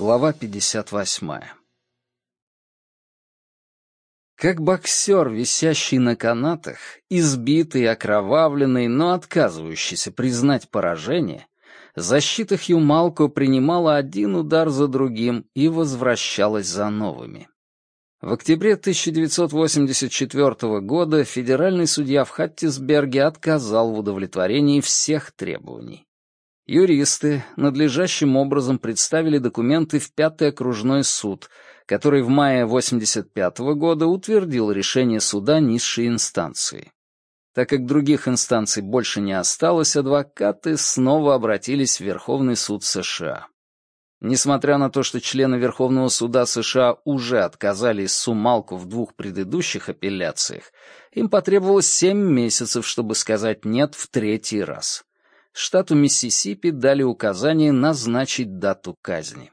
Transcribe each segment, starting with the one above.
Глава 58. Как боксер, висящий на канатах, избитый, окровавленный, но отказывающийся признать поражение, защита Хьюмалко принимала один удар за другим и возвращалась за новыми. В октябре 1984 года федеральный судья в Хаттисберге отказал в удовлетворении всех требований. Юристы надлежащим образом представили документы в Пятый окружной суд, который в мае 1985 года утвердил решение суда низшей инстанции. Так как других инстанций больше не осталось, адвокаты снова обратились в Верховный суд США. Несмотря на то, что члены Верховного суда США уже отказали Сумалку в двух предыдущих апелляциях, им потребовалось семь месяцев, чтобы сказать «нет» в третий раз штату Миссисипи дали указание назначить дату казни.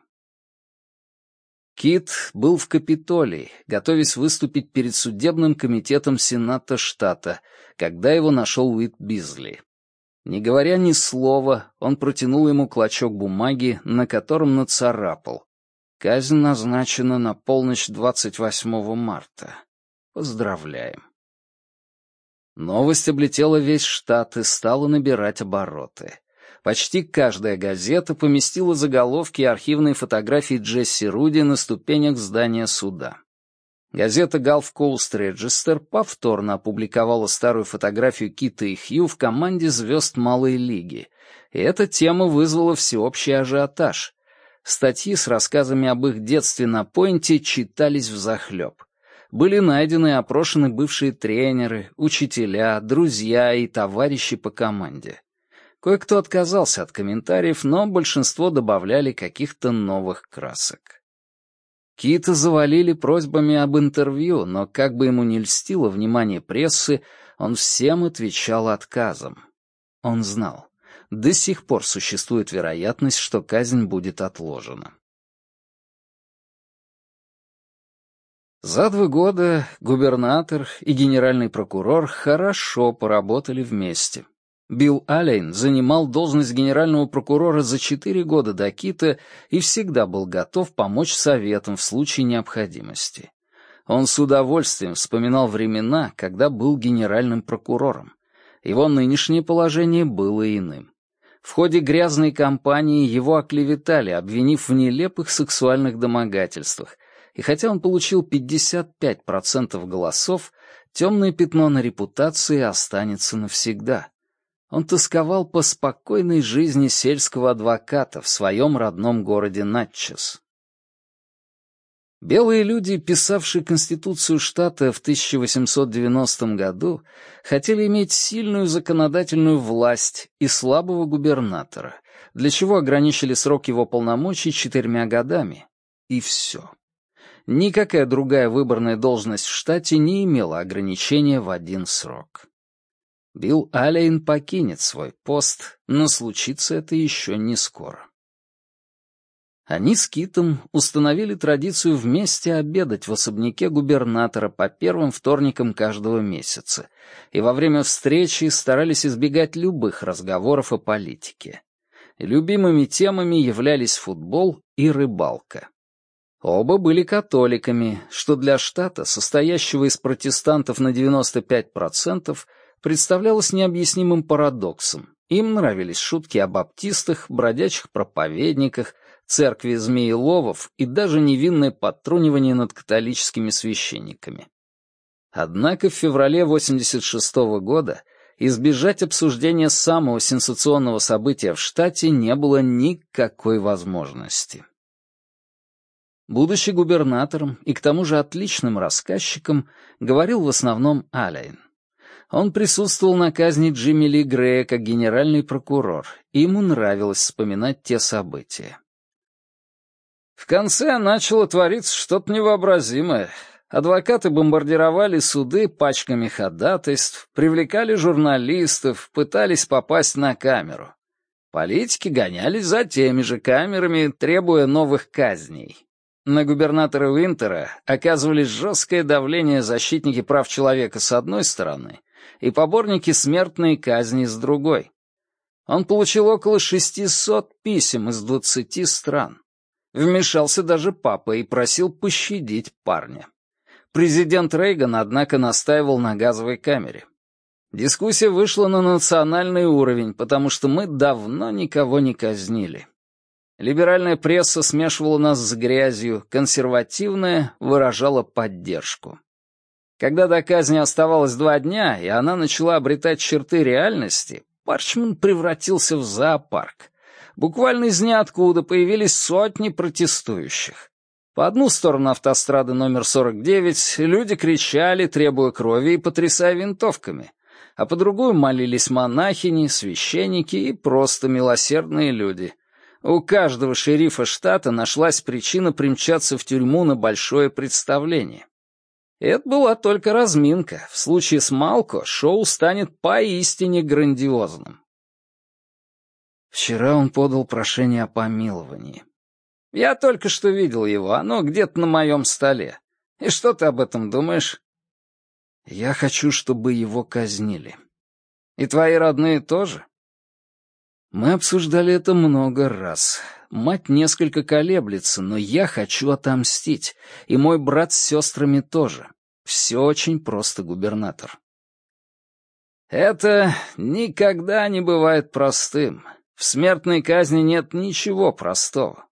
Кит был в Капитолии, готовясь выступить перед судебным комитетом Сената штата, когда его нашел Уит Бизли. Не говоря ни слова, он протянул ему клочок бумаги, на котором нацарапал. Казнь назначена на полночь 28 марта. Поздравляем. Новость облетела весь штат и стала набирать обороты. Почти каждая газета поместила заголовки и архивные фотографии Джесси Руди на ступенях здания суда. Газета Gulf Coast Register повторно опубликовала старую фотографию Кита и Хью в команде звезд Малой Лиги, и эта тема вызвала всеобщий ажиотаж. Статьи с рассказами об их детстве на Пойнте читались взахлеб были найдены и опрошены бывшие тренеры, учителя, друзья и товарищи по команде. Кое-кто отказался от комментариев, но большинство добавляли каких-то новых красок. Кита завалили просьбами об интервью, но как бы ему ни льстило внимание прессы, он всем отвечал отказом. Он знал, до сих пор существует вероятность, что казнь будет отложена. За два года губернатор и генеральный прокурор хорошо поработали вместе. Билл Аллен занимал должность генерального прокурора за четыре года до Кита и всегда был готов помочь советам в случае необходимости. Он с удовольствием вспоминал времена, когда был генеральным прокурором. Его нынешнее положение было иным. В ходе грязной кампании его оклеветали, обвинив в нелепых сексуальных домогательствах, и хотя он получил 55% голосов, темное пятно на репутации останется навсегда. Он тосковал по спокойной жизни сельского адвоката в своем родном городе Натчес. Белые люди, писавшие Конституцию штата в 1890 году, хотели иметь сильную законодательную власть и слабого губернатора, для чего ограничили срок его полномочий четырьмя годами. И все. Никакая другая выборная должность в штате не имела ограничения в один срок. Билл Аллен покинет свой пост, но случится это еще не скоро. Они с Китом установили традицию вместе обедать в особняке губернатора по первым вторникам каждого месяца, и во время встречи старались избегать любых разговоров о политике. Любимыми темами являлись футбол и рыбалка. Оба были католиками, что для штата, состоящего из протестантов на 95%, представлялось необъяснимым парадоксом. Им нравились шутки о баптистах, бродячих проповедниках, церкви змееловов и даже невинное подтрунивание над католическими священниками. Однако в феврале 86 -го года избежать обсуждения самого сенсационного события в штате не было никакой возможности. Будучи губернатором и к тому же отличным рассказчиком, говорил в основном Алейн. Он присутствовал на казни Джимми Ли Грея как генеральный прокурор, и ему нравилось вспоминать те события. В конце начало твориться что-то невообразимое. Адвокаты бомбардировали суды пачками ходатайств, привлекали журналистов, пытались попасть на камеру. Политики гонялись за теми же камерами, требуя новых казней. На губернатора Уинтера оказывали жесткое давление защитники прав человека с одной стороны и поборники смертной казни с другой. Он получил около 600 писем из 20 стран. Вмешался даже папа и просил пощадить парня. Президент Рейган, однако, настаивал на газовой камере. Дискуссия вышла на национальный уровень, потому что мы давно никого не казнили. Либеральная пресса смешивала нас с грязью, консервативная выражала поддержку. Когда до казни оставалось два дня, и она начала обретать черты реальности, Парчман превратился в зоопарк. Буквально из ниоткуда появились сотни протестующих. По одну сторону автострады номер 49 люди кричали, требуя крови и потрясая винтовками, а по другую молились монахини, священники и просто милосердные люди. У каждого шерифа штата нашлась причина примчаться в тюрьму на большое представление. Это была только разминка. В случае с Малко шоу станет поистине грандиозным. Вчера он подал прошение о помиловании. Я только что видел его, оно где-то на моем столе. И что ты об этом думаешь? Я хочу, чтобы его казнили. И твои родные тоже? Мы обсуждали это много раз. Мать несколько колеблется, но я хочу отомстить. И мой брат с сестрами тоже. Все очень просто, губернатор. Это никогда не бывает простым. В смертной казни нет ничего простого.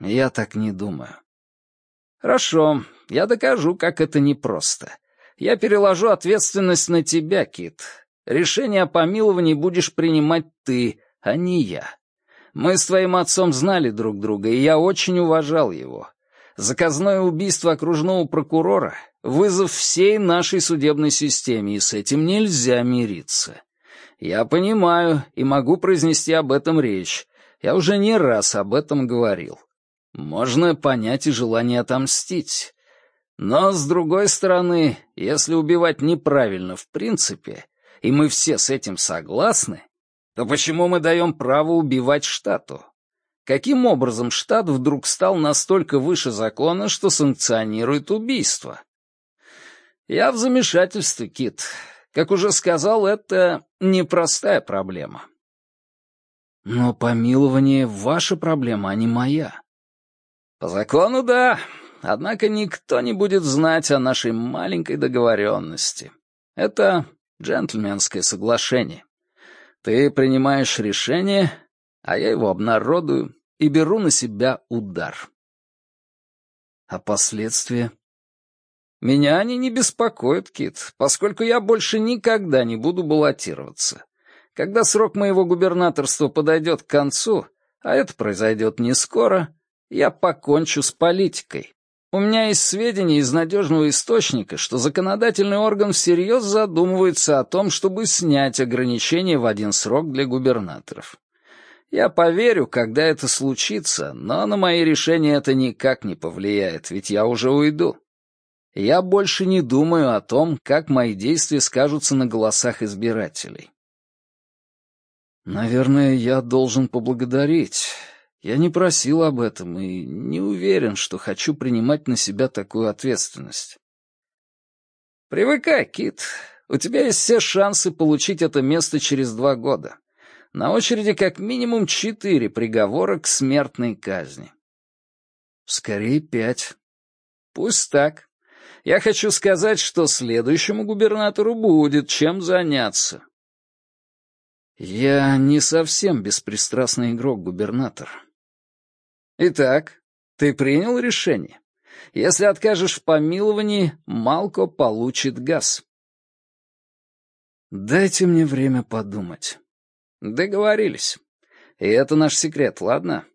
Я так не думаю. Хорошо, я докажу, как это непросто. Я переложу ответственность на тебя, Кит. Решение о помиловании будешь принимать ты, а не я. Мы с твоим отцом знали друг друга, и я очень уважал его. Заказное убийство окружного прокурора — вызов всей нашей судебной системе, и с этим нельзя мириться. Я понимаю и могу произнести об этом речь. Я уже не раз об этом говорил. Можно понять и желание отомстить. Но, с другой стороны, если убивать неправильно в принципе, и мы все с этим согласны, то почему мы даем право убивать штату? Каким образом штат вдруг стал настолько выше закона, что санкционирует убийство? Я в замешательстве, Кит. Как уже сказал, это непростая проблема. Но помилование — ваша проблема, а не моя. По закону, да. Однако никто не будет знать о нашей маленькой договоренности. Это джентльменское соглашение. Ты принимаешь решение, а я его обнародую и беру на себя удар. А последствия? Меня они не беспокоят, Кит, поскольку я больше никогда не буду баллотироваться. Когда срок моего губернаторства подойдет к концу, а это произойдет не скоро, я покончу с политикой. У меня есть сведения из надежного источника, что законодательный орган всерьез задумывается о том, чтобы снять ограничения в один срок для губернаторов. Я поверю, когда это случится, но на мои решения это никак не повлияет, ведь я уже уйду. Я больше не думаю о том, как мои действия скажутся на голосах избирателей. Наверное, я должен поблагодарить. Я не просил об этом и не уверен, что хочу принимать на себя такую ответственность. Привыкай, Кит. У тебя есть все шансы получить это место через два года. На очереди как минимум четыре приговора к смертной казни. Скорее пять. Пусть так. Я хочу сказать, что следующему губернатору будет чем заняться. Я не совсем беспристрастный игрок, губернатор. Итак, ты принял решение. Если откажешь в помиловании, Малко получит газ. Дайте мне время подумать. Договорились. И это наш секрет, ладно?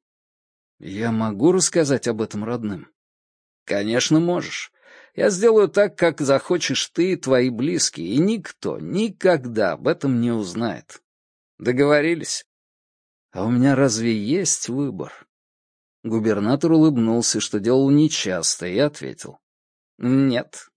Я могу рассказать об этом родным? Конечно, можешь. Я сделаю так, как захочешь ты и твои близкие, и никто никогда об этом не узнает. Договорились? А у меня разве есть выбор? Губернатор улыбнулся, что делал нечасто, и ответил. Нет.